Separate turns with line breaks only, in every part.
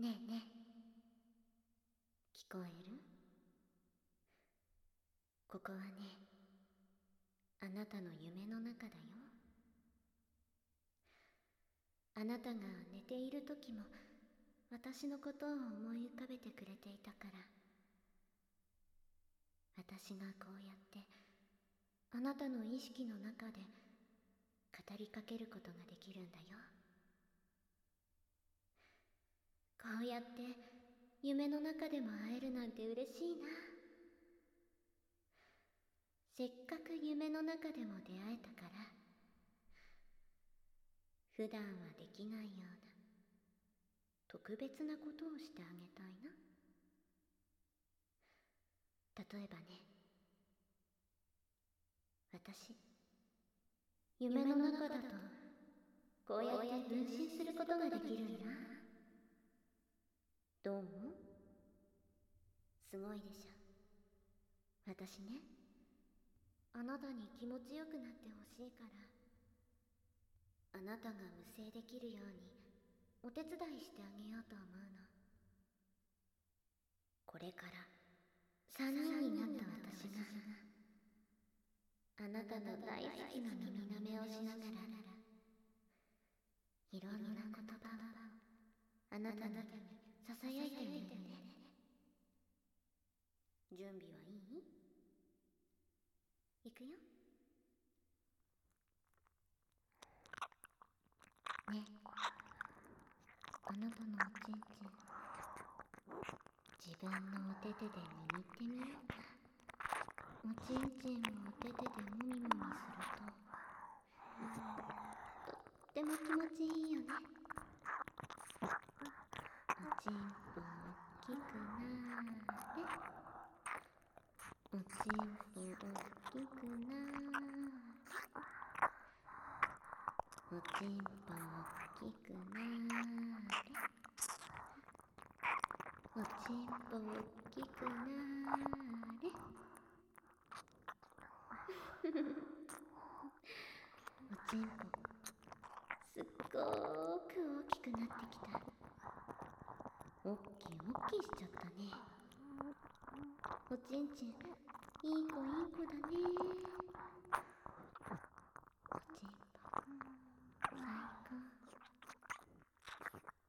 ねえねえ。聞こえる？ここはねあなたの夢の中だよ。あなたが寝ている時も私のことを思い浮かべてくれていたから。私がこうやってあなたの意識の中で語りかけることができるんだよ。こうやって夢の中でも会えるなんて嬉しいな。せっかく夢の中でも出会えたから普段はできないような特別なことをしてあげたいな。例えばね私夢の中だとこうやって分身することができるんだ。どう思う？すごいでしょ。私ねあなたに気持ちよくなってほしいから。あなたが無声できるようにお手伝いしてあげようと思うの。これから3人になった私があなたの大好きな耳なめをしながらいろんな言葉をあなたにささやいてみるね。準備はいい？いくよ。ねあなたのおちんちん。自分のお手手で握ってみようか。おちんちんをお手手でもみもみすると。とっても気持ちいいよね。ちんぽ大きくなーれ。おちんぽ大きくなーれ。おちんぽ大きくなーれおちんぽ大きくなーれおちんぽすっごーく大きくなってきたおっきいおっきいしちゃったね。おちんちんいい子いい子だね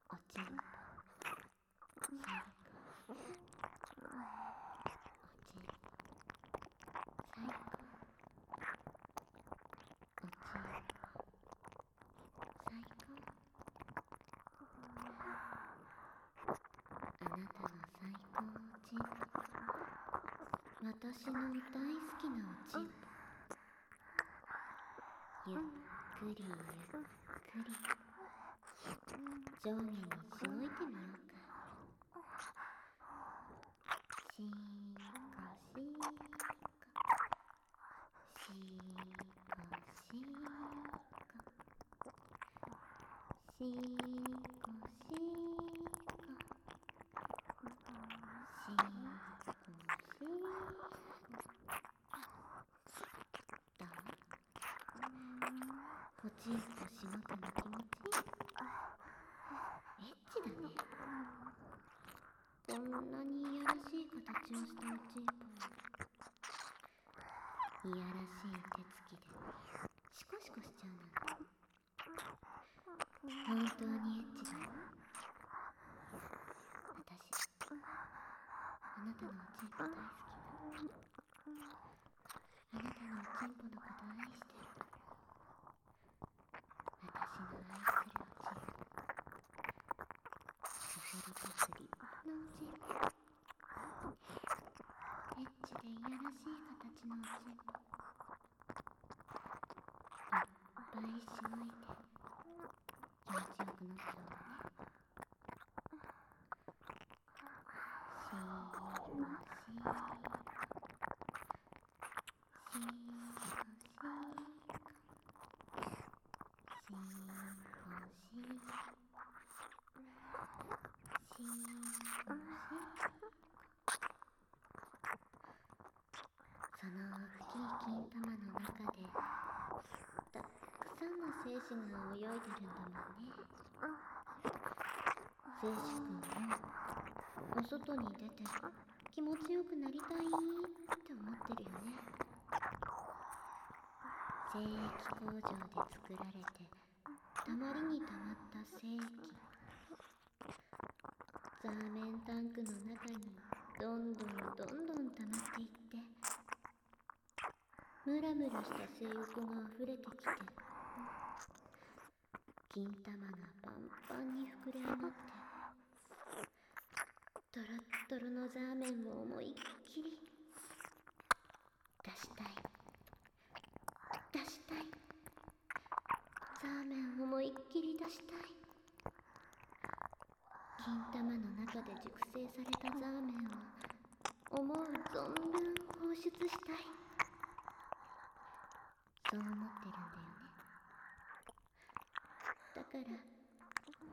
おちんぽ最高おちんぽ最高おちんぽ最高おちんぽ最高あなたの最高おちんぽ私の大好きなおちんぽ。ゆっくりゆっくり。上下にしごいてみようか。しーこしーこしーこしーこしーこしーこしーこしーこどうおちんぽしごくの気持ちいいエッチだねこんなにいやらしい形をしたおちんぽいやらしい手つきでシコシコしちゃうなんて本当にエッチだよ私あなたのおちんぽ大好きあなたのおちんぽのこと愛しちのうい。っぱいしいくさんの精子が泳いでるんだもんね。聖司君もお外に出て気持ちよくなりたいって思ってるよね。精液工場で作られてたまりにたまった精液。ザーメンタンクの中にどんどんどんどん溜まっていってムラムラした性欲が溢れてきて金玉がパンパンに膨れ上がってトロットロのザーメンを思いっきり出したい出したいザーメン思いっきり出したい金玉の中で熟成されたザーメンを思う存分放出したい。そう思ってるんだよねだから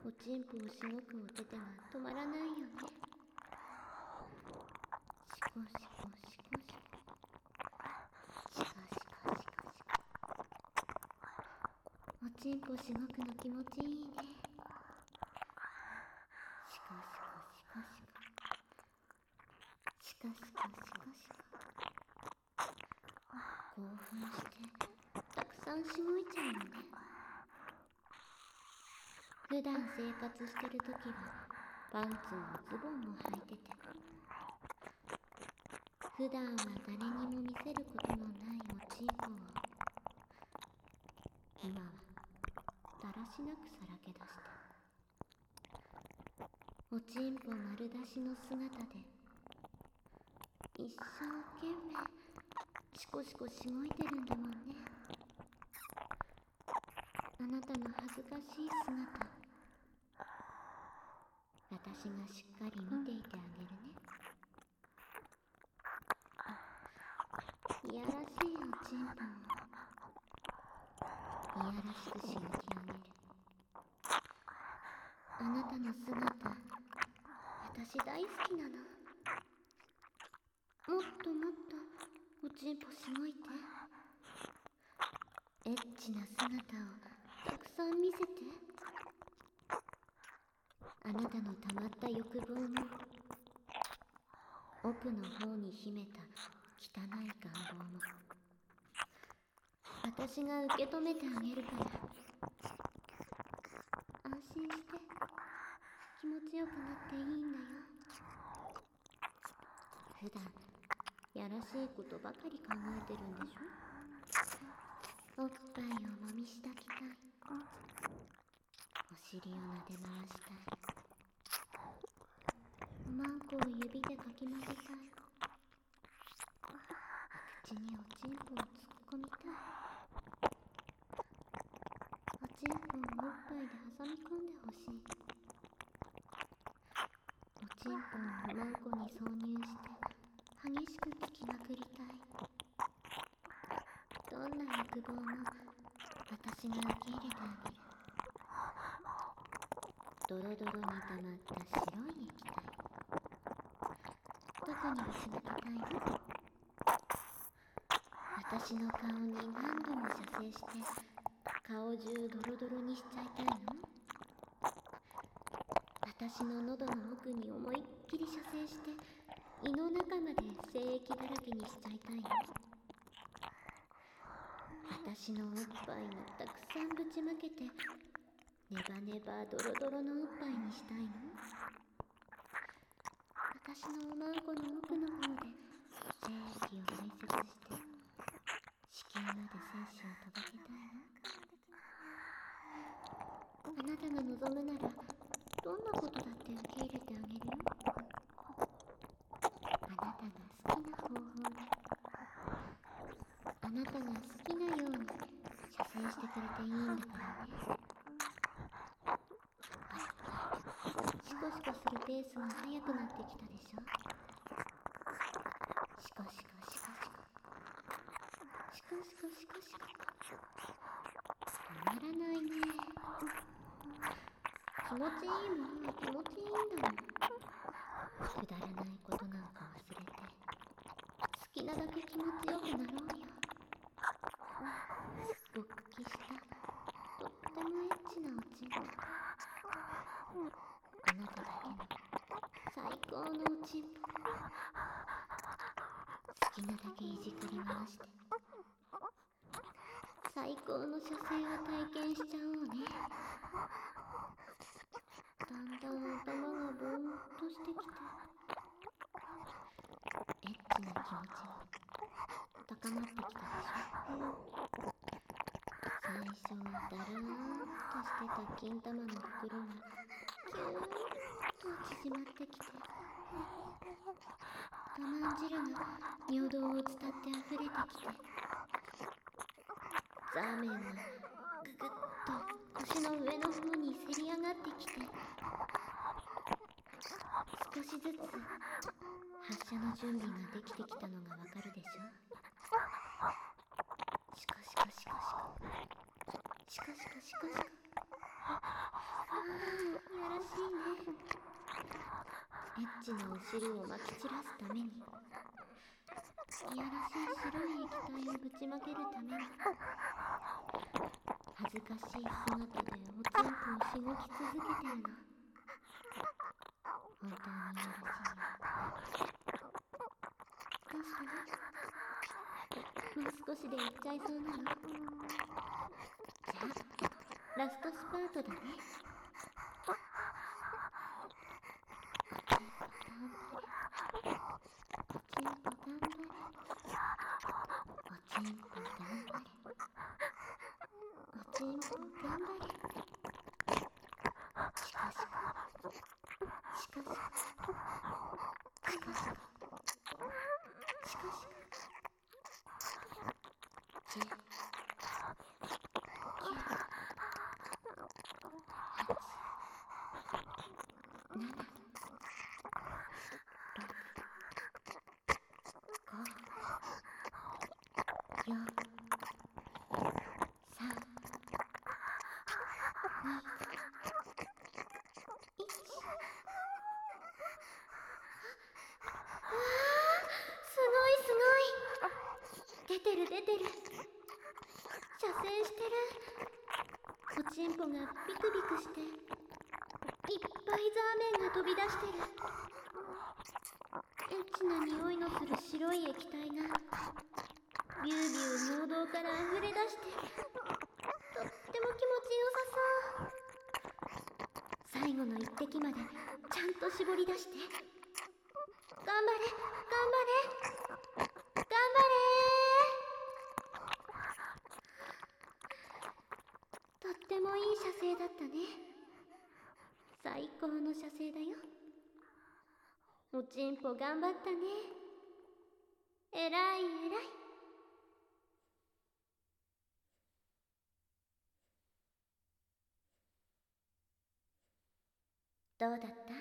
おちんぽをしごくお手手が止まらないよね。しこしこしこしこしこしこしこしこおちんぽしごくの気持ちいいね。しこしこしこしこしこしこしこしこ興奮してたくさんしごいちゃうのね。普段生活してる時はパンツもズボンも履いてて普段は誰にも見せることのないおちんぽを今はだらしなくさらけ出しておちんぽ丸出しの姿で一生懸命シコシコしごいてるんだもんね。あなたの恥ずかしい姿。私がしっかり見ていてあげるね。いやらしいおちんぽをいやらしくしごき上げる。あなたの姿私大好きなの。もっともっとおちんぽしごいて。エッチな姿をたくさん見せて。あなたのたまった欲望も奥の方に秘めた汚い願望も私が受け止めてあげるから。安心して気持ちよくなっていいんだよ。普段やらしいことばかり考えてるんでしょ？おっぱいをもみしだきたい。お尻をなで回したい。こを指でかき混ぜたい口におちんぽを突っ込みたいおちんぽをおっぱいで挟み込んでほしいおちんぽをおまんこに挿入して激しくつきまくりたいどんな欲望も私が受け入れてあげるドロドロに溜まった白い液体。どこにぶちまけたいの私の顔に何度も射精して顔中ドロドロにしちゃいたいの。私の喉の奥に思いっきり射精して胃の中まで精液だらけにしちゃいたいの。私のおっぱいにたくさんぶちまけてネバネバドロドロのおっぱいにしたいの。私のおまんこの奥の方で精液を排泄して子宮まで精子を届けたいのあなたが望むならどんなことだって受け入れてあげる。よあなたが好きな方法であなたが好きなように射精してくれていいんだからねシコシコするペースが速くなってきたでしょ。シコシコシコシコシコシコシコシコ止まらないね。気持ちいいものは気持ちいいんだもん。くだらないことなんか忘れて好きなだけ気持ちよくなろうよ勃起した。とってもエッチなおちんぽあななただけの最高のおち好きなだけいじくり回して最高の射精を体験しちゃおうね。だんだん頭がぼーっとしてきてエッチな気持ち。も高まってきた。でしょ最初はだらーんとしてた金玉の袋がキューッと縮まってきて。我慢汁が尿道を伝って溢れてきてザーメンがぐぐっと腰の上の方にせり上がってきて少しずつ発射の準備ができてきたのがわかるでしょシカシカシカシカシカシカシカシカああやらしい。エッチなお尻をまき散らすためにいやらしい白い液体をぶちまけるために恥ずかしい姿でおちんぽをしごき続けてるの。本当にいやらしい。よどうしたのもう少しで行っちゃいそうなの。じゃあラストスパートだね。おちんぽ頑張れおちんぽ頑張れおちんぽ頑張れしかししかししかししかししかし十九八七六五四三二一すごいすごい出てる。射精してる。おちんぽがビクビクしていっぱいザーメンが飛び出してる。エッチな匂いのする白い液体がビュービュー尿道から溢れ出してとっても気持ちよさそう。最後の一滴までちゃんと絞り出して。頑張れ頑張れ頑張れとってもいい射精だったね。最高の射精だよ。おちんぽ頑張ったね。えらいえらい。どうだった？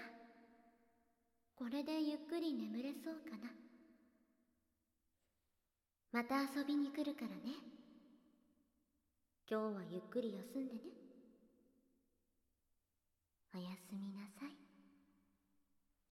これでゆっくり眠れそうかな？また遊びに来るからね。今日はゆっくり休んでね。おやすみなさい。